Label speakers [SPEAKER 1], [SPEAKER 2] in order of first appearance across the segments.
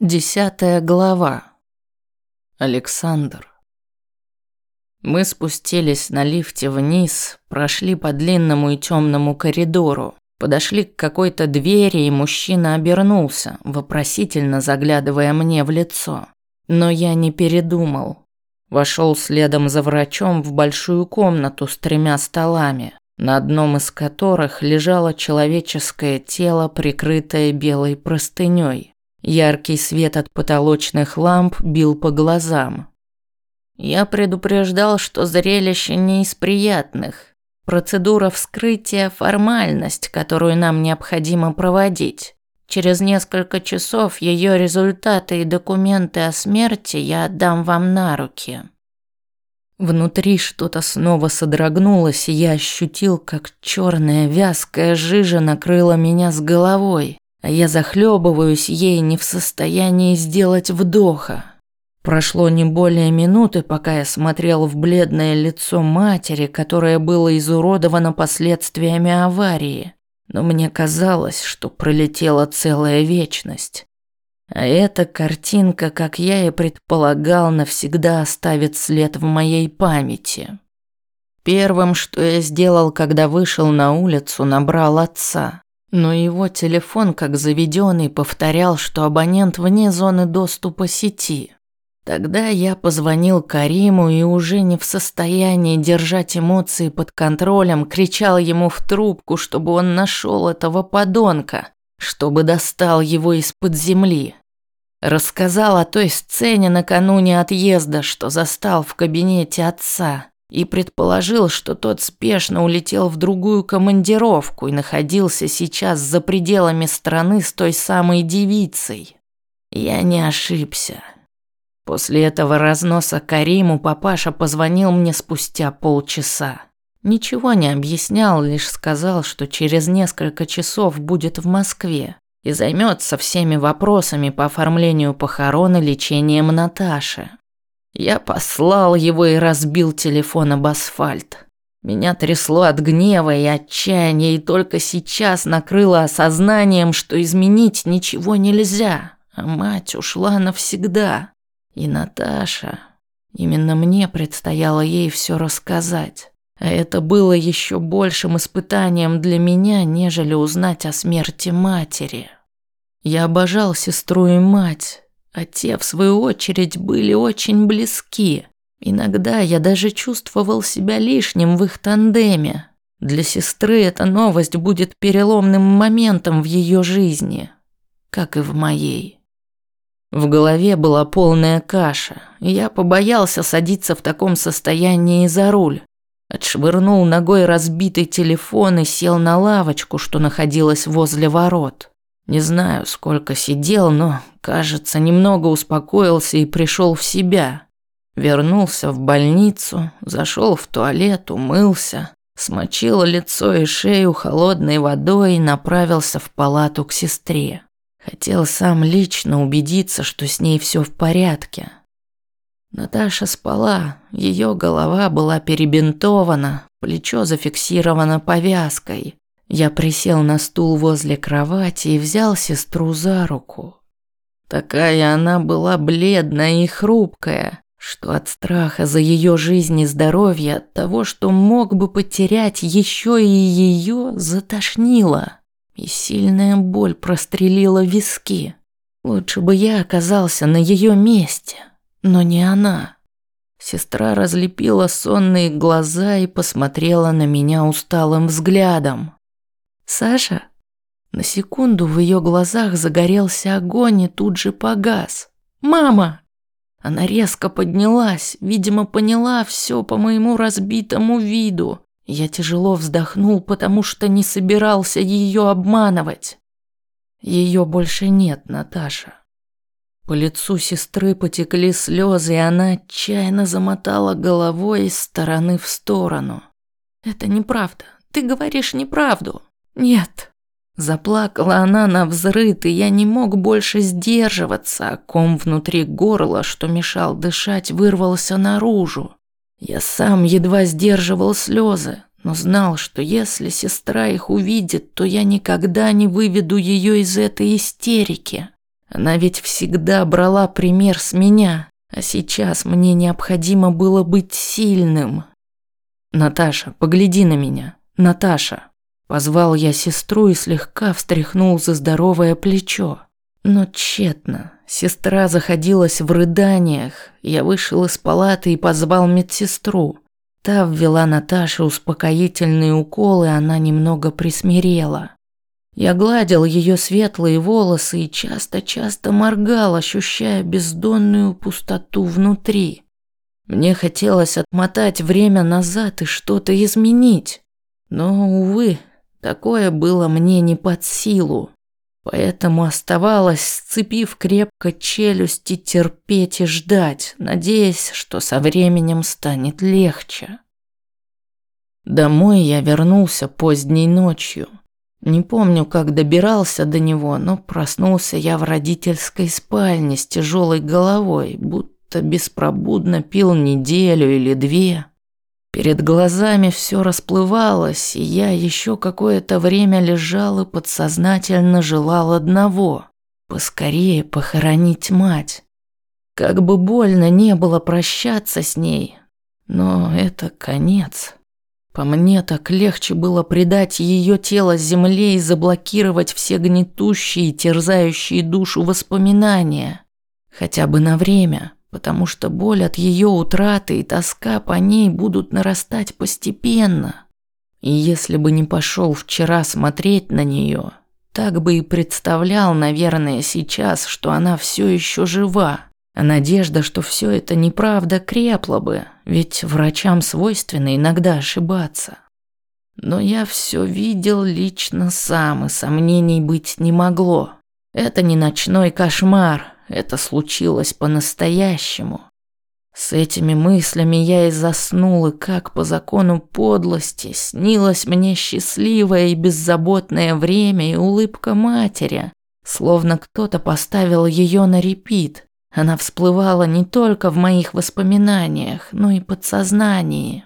[SPEAKER 1] Десятая глава. Александр. Мы спустились на лифте вниз, прошли по длинному и темному коридору, подошли к какой-то двери, и мужчина обернулся, вопросительно заглядывая мне в лицо. Но я не передумал. Вошел следом за врачом в большую комнату с тремя столами, на одном из которых лежало человеческое тело, прикрытое белой простыней. Яркий свет от потолочных ламп бил по глазам. Я предупреждал, что зрелище не из приятных. Процедура вскрытия – формальность, которую нам необходимо проводить. Через несколько часов ее результаты и документы о смерти я отдам вам на руки. Внутри что-то снова содрогнулось, и я ощутил, как черная вязкая жижа накрыла меня с головой а я захлебываюсь ей не в состоянии сделать вдоха. Прошло не более минуты, пока я смотрел в бледное лицо матери, которое было изуродовано последствиями аварии. Но мне казалось, что пролетела целая вечность. А эта картинка, как я и предполагал, навсегда оставит след в моей памяти. Первым, что я сделал, когда вышел на улицу, набрал отца. Но его телефон, как заведенный, повторял, что абонент вне зоны доступа сети. Тогда я позвонил Кариму и уже не в состоянии держать эмоции под контролем, кричал ему в трубку, чтобы он нашел этого подонка, чтобы достал его из-под земли. Рассказал о той сцене накануне отъезда, что застал в кабинете отца и предположил, что тот спешно улетел в другую командировку и находился сейчас за пределами страны с той самой девицей. Я не ошибся. После этого разноса Кариму папаша позвонил мне спустя полчаса. Ничего не объяснял, лишь сказал, что через несколько часов будет в Москве и займется всеми вопросами по оформлению похорон и лечением Наташи. Я послал его и разбил телефон об асфальт. Меня трясло от гнева и отчаяния, и только сейчас накрыло осознанием, что изменить ничего нельзя, а мать ушла навсегда. И Наташа... Именно мне предстояло ей все рассказать. А это было еще большим испытанием для меня, нежели узнать о смерти матери. Я обожал сестру и мать, а те, в свою очередь, были очень близки. Иногда я даже чувствовал себя лишним в их тандеме. Для сестры эта новость будет переломным моментом в ее жизни, как и в моей. В голове была полная каша, и я побоялся садиться в таком состоянии за руль. Отшвырнул ногой разбитый телефон и сел на лавочку, что находилась возле ворот. Не знаю, сколько сидел, но, кажется, немного успокоился и пришел в себя. Вернулся в больницу, зашел в туалет, умылся, смочил лицо и шею холодной водой и направился в палату к сестре. Хотел сам лично убедиться, что с ней все в порядке. Наташа спала, ее голова была перебинтована, плечо зафиксировано повязкой. Я присел на стул возле кровати и взял сестру за руку. Такая она была бледная и хрупкая, что от страха за ее жизнь и здоровье, от того, что мог бы потерять еще и ее, затошнило. И сильная боль прострелила виски. Лучше бы я оказался на ее месте, но не она. Сестра разлепила сонные глаза и посмотрела на меня усталым взглядом. «Саша?» На секунду в ее глазах загорелся огонь и тут же погас. «Мама!» Она резко поднялась, видимо, поняла все по моему разбитому виду. Я тяжело вздохнул, потому что не собирался ее обманывать. Ее больше нет, Наташа. По лицу сестры потекли слезы, и она отчаянно замотала головой из стороны в сторону. «Это неправда. Ты говоришь неправду. «Нет». Заплакала она на взрыд, и я не мог больше сдерживаться, а ком внутри горла, что мешал дышать, вырвался наружу. Я сам едва сдерживал слезы, но знал, что если сестра их увидит, то я никогда не выведу ее из этой истерики. Она ведь всегда брала пример с меня, а сейчас мне необходимо было быть сильным. Наташа, погляди на меня. Наташа. Позвал я сестру и слегка встряхнул за здоровое плечо. Но тщетно. Сестра заходилась в рыданиях. Я вышел из палаты и позвал медсестру. Та ввела Наташе успокоительные уколы, она немного присмирела. Я гладил ее светлые волосы и часто-часто моргал, ощущая бездонную пустоту внутри. Мне хотелось отмотать время назад и что-то изменить. Но, увы, такое было мне не под силу. Поэтому оставалось, сцепив крепко челюсти, терпеть и ждать, надеясь, что со временем станет легче. Домой я вернулся поздней ночью. Не помню, как добирался до него, но проснулся я в родительской спальне с тяжелой головой, будто беспробудно пил неделю или две. Перед глазами все расплывалось, и я еще какое-то время лежал и подсознательно желал одного – поскорее похоронить мать. Как бы больно не было прощаться с ней, но это конец. По мне так легче было предать ее тело земле и заблокировать все гнетущие и терзающие душу воспоминания. Хотя бы на время потому что боль от ее утраты и тоска по ней будут нарастать постепенно. И если бы не пошел вчера смотреть на нее, так бы и представлял, наверное, сейчас, что она все еще жива. А надежда, что все это неправда, крепла бы, ведь врачам свойственно иногда ошибаться. Но я все видел лично сам, и сомнений быть не могло. Это не ночной кошмар, это случилось по-настоящему. С этими мыслями я и заснул, и как по закону подлости снилось мне счастливое и беззаботное время и улыбка матери, словно кто-то поставил ее на репит. Она всплывала не только в моих воспоминаниях, но и подсознании.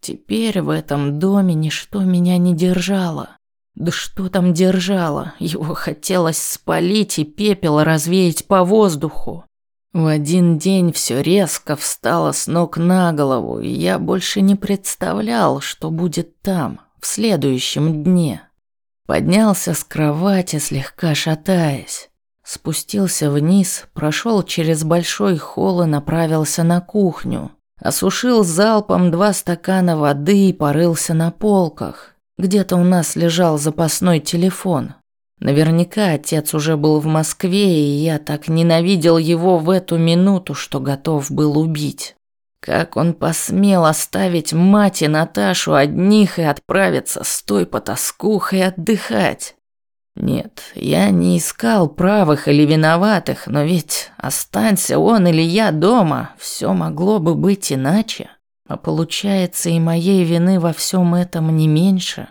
[SPEAKER 1] Теперь в этом доме ничто меня не держало. Да что там держало? Его хотелось спалить и пепел развеять по воздуху. В один день все резко встало с ног на голову, и я больше не представлял, что будет там, в следующем дне. Поднялся с кровати, слегка шатаясь. Спустился вниз, прошел через большой холл и направился на кухню. Осушил залпом два стакана воды и порылся на полках. Где-то у нас лежал запасной телефон. Наверняка отец уже был в Москве, и я так ненавидел его в эту минуту, что готов был убить. Как он посмел оставить мать и Наташу одних и отправиться с той потаскухой отдыхать? Нет, я не искал правых или виноватых, но ведь останься он или я дома, все могло бы быть иначе. А получается, и моей вины во всем этом не меньше.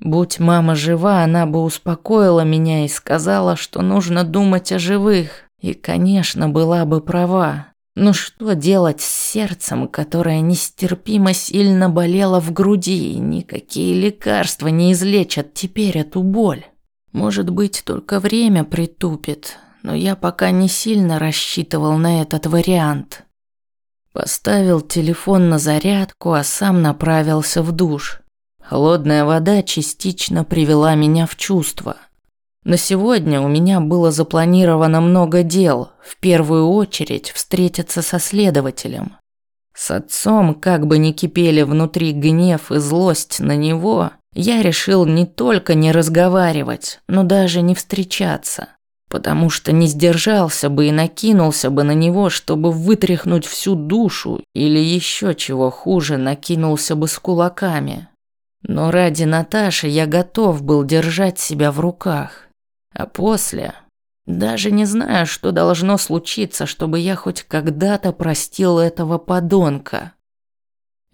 [SPEAKER 1] Будь мама жива, она бы успокоила меня и сказала, что нужно думать о живых. И, конечно, была бы права. Но что делать с сердцем, которое нестерпимо сильно болело в груди, и никакие лекарства не излечат теперь эту боль? Может быть, только время притупит, но я пока не сильно рассчитывал на этот вариант. Поставил телефон на зарядку, а сам направился в душ. Холодная вода частично привела меня в чувство. На сегодня у меня было запланировано много дел, в первую очередь встретиться со следователем. С отцом, как бы ни кипели внутри гнев и злость на него, я решил не только не разговаривать, но даже не встречаться потому что не сдержался бы и накинулся бы на него, чтобы вытряхнуть всю душу, или еще чего хуже, накинулся бы с кулаками. Но ради Наташи я готов был держать себя в руках. А после... Даже не знаю, что должно случиться, чтобы я хоть когда-то простил этого подонка.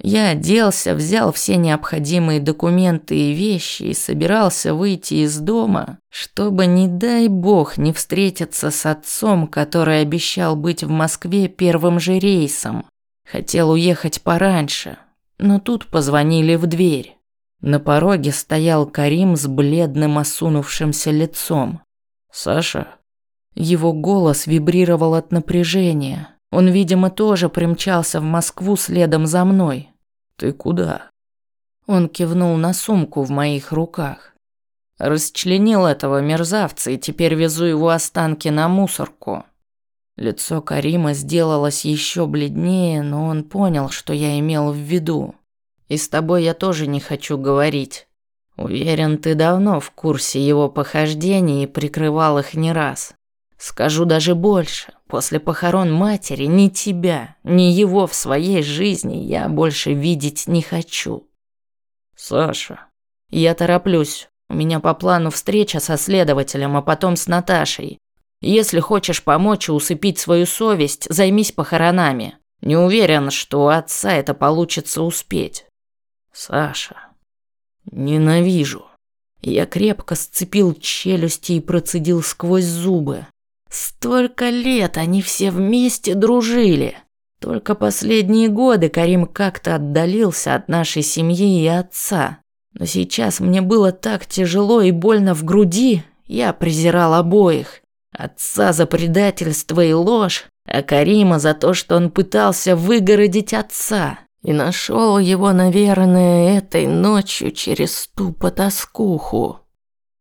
[SPEAKER 1] Я оделся, взял все необходимые документы и вещи и собирался выйти из дома, чтобы, не дай бог, не встретиться с отцом, который обещал быть в Москве первым же рейсом. Хотел уехать пораньше, но тут позвонили в дверь. На пороге стоял Карим с бледным осунувшимся лицом. «Саша?» Его голос вибрировал от напряжения. Он, видимо, тоже примчался в Москву следом за мной.
[SPEAKER 2] «Ты куда?»
[SPEAKER 1] Он кивнул на сумку в моих руках. Расчленил этого мерзавца и теперь везу его останки на мусорку. Лицо Карима сделалось еще бледнее, но он понял, что я имел в виду. И с тобой я тоже не хочу говорить. Уверен, ты давно в курсе его похождений и прикрывал их не раз. Скажу даже больше. После похорон матери ни тебя, ни его в своей жизни я больше видеть не хочу.
[SPEAKER 2] Саша.
[SPEAKER 1] Я тороплюсь. У меня по плану встреча со следователем, а потом с Наташей. Если хочешь помочь и усыпить свою совесть, займись похоронами. Не уверен, что у отца это получится успеть.
[SPEAKER 2] Саша.
[SPEAKER 1] Ненавижу. Я крепко сцепил челюсти и процедил сквозь зубы. Столько лет они все вместе дружили. Только последние годы Карим как-то отдалился от нашей семьи и отца. Но сейчас мне было так тяжело и больно в груди, я презирал обоих. Отца за предательство и ложь, а Карима за то, что он пытался выгородить отца. И нашел его, наверное, этой ночью через ту потаскуху.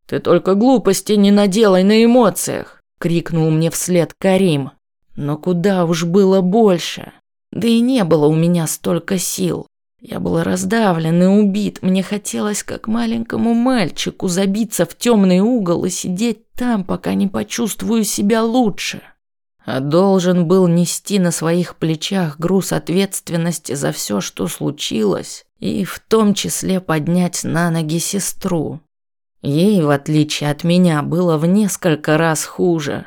[SPEAKER 1] «Ты только глупости не наделай на эмоциях!» – крикнул мне вслед Карим. Но куда уж было больше. Да и не было у меня столько сил. Я был раздавлен и убит. Мне хотелось, как маленькому мальчику, забиться в темный угол и сидеть там, пока не почувствую себя лучше. А должен был нести на своих плечах груз ответственности за все, что случилось, и в том числе поднять на ноги сестру. Ей, в отличие от меня, было в несколько раз хуже.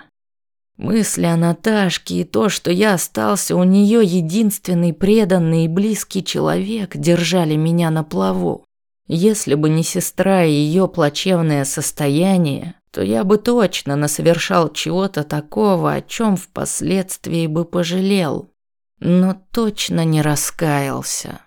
[SPEAKER 1] Мысли о Наташке и то, что я остался у нее единственный преданный и близкий человек, держали меня на плаву. Если бы не сестра и ее плачевное состояние, то я бы точно насовершал чего-то такого, о чем впоследствии бы пожалел, но точно не раскаялся.